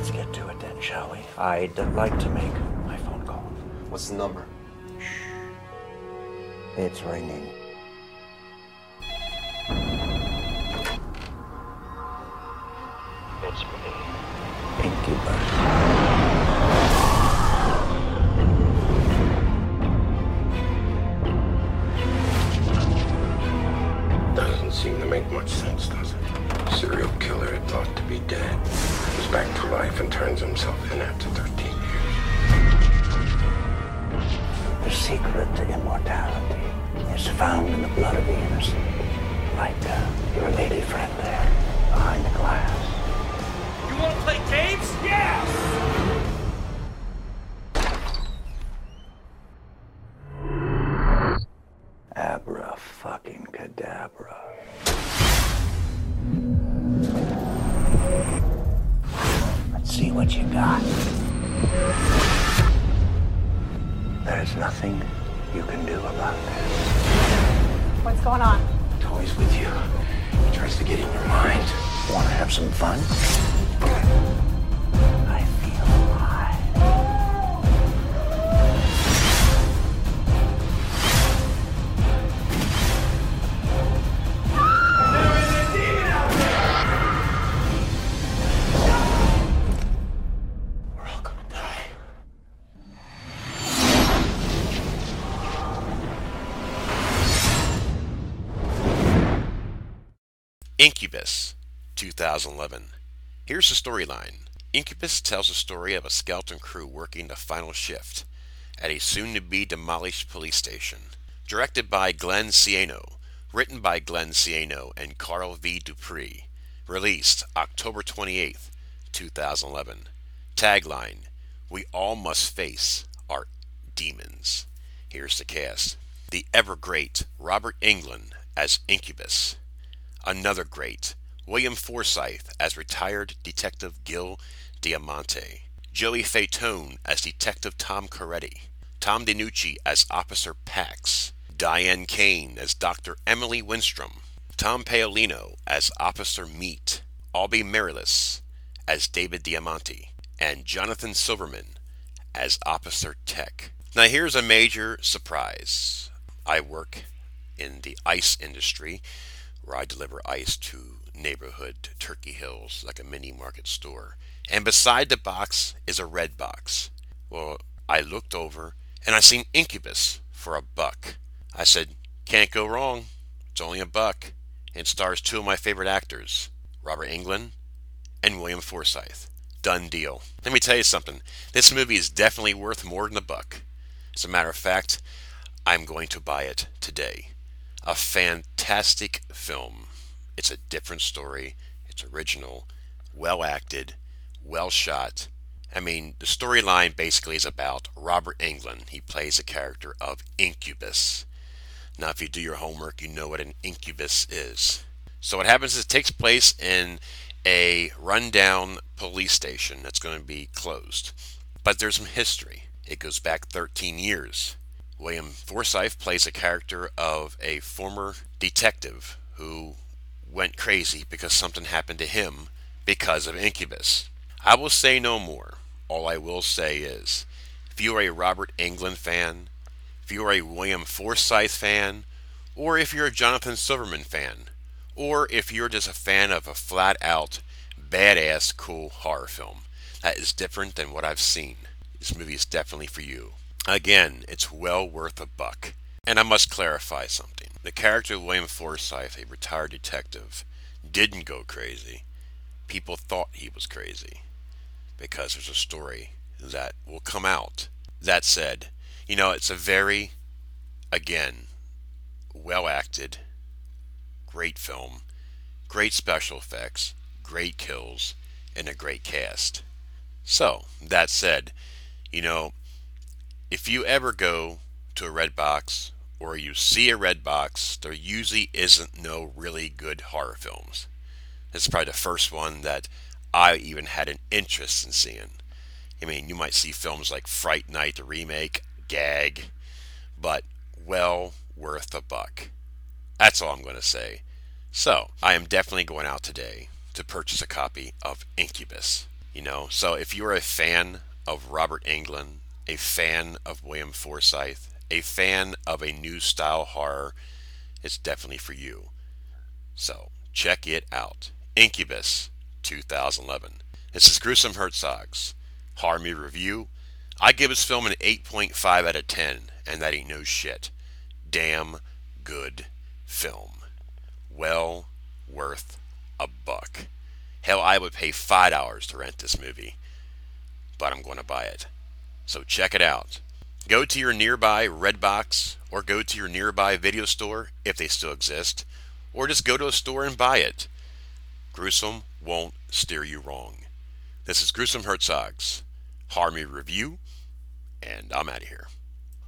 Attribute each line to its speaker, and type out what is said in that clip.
Speaker 1: let's get to it then, shall we? I'd like to make my phone call.
Speaker 2: What's the number?
Speaker 1: It's ringing.
Speaker 3: And turns himself in after 13 years.
Speaker 1: The secret to immortality is found in the blood of the innocent. Like uh, your lady friend there, behind the glass.
Speaker 4: You want to play games? Yes!
Speaker 1: Abra fucking cadabra. See what you got. There's nothing you can do about this.
Speaker 5: What's going on?
Speaker 3: Toys with you. He tries to get in your mind.
Speaker 1: Want to have some fun?
Speaker 6: Inkubus, 2011. Here's the storyline. Inkubus tells the story of a skeleton crew working the final shift at a soon to be demolished police station. Directed by Glenn Ciano, written by Glenn Ciano and Carl V. Dupree. Released October 28th, 2011. Tagline We all must face our demons. Here's the cast the ever great Robert Englund as Inkubus. Another great, William Forsythe as retired Detective Gil Diamante, Joey Fatone as Detective Tom Coretti, Tom DeNucci as Officer Pax, Diane Kane as Dr. Emily Winstrom, Tom Paolino as Officer Meat, Albie Merilis as David Diamante, and Jonathan Silverman as Officer Tech. Now here's a major surprise. I work in the ice industry where I deliver ice to neighborhood Turkey Hills like a mini market store. And beside the box is a red box. Well, I looked over and I seen Inkubus for a buck. I said, can't go wrong. It's only a buck. And stars two of my favorite actors, Robert Englund and William Forsythe. Done deal. Let me tell you something. This movie is definitely worth more than a buck. As a matter of fact, I'm going to buy it today. A fantastic film. It's a different story. It's original, well acted, well shot. I mean, the storyline basically is about Robert Englund. He plays a character of Inkubus. Now, if you do your homework, you know what an incubus is. So, what happens is it takes place in a rundown police station that's going to be closed. But there's some history. It goes back 13 years. William Forsythe plays a character of a former detective who went crazy because something happened to him because of Inkubus. I will say no more. All I will say is if you are a Robert Englund fan, if you are a William Forsythe fan, or if you're a Jonathan Silverman fan, or if you're just a fan of a flat out, badass, cool horror film, that is different than what I've seen. This movie is definitely for you. Again, it's well worth a buck. And I must clarify something. The character of William Forsythe, a retired detective, didn't go crazy. People thought he was crazy because there's a story that will come out. That said, you know, it's a very, again, well acted, great film, great special effects, great kills, and a great cast. So, that said, you know, if you ever go to a red box or you see a red box, there usually isn't no really good horror films. This is probably the first one that I even had an interest in seeing. I mean, you might see films like Fright Night, the remake, Gag, but well worth a buck. That's all I'm going to say. So, I am definitely going out today to purchase a copy of Inkubus. You know, so if you're a fan of Robert Englund, a fan of William Forsythe, a fan of a new style horror, it's definitely for you. So check it out. Inkubus 2011. This is Gruesome Hertzogg's Horror Me Review. I give this film an 8.5 out of 10, and that ain't no shit. Damn good film. Well worth a buck. Hell, I would pay $5 to rent this movie, but I'm going to buy it. So check it out. Go to your nearby Redbox or go to your nearby video store if they still exist, or just go to a store and buy it. Gruesome won't steer you wrong. This is Gruesome Hertzogg's Me Review, and I'm out of here.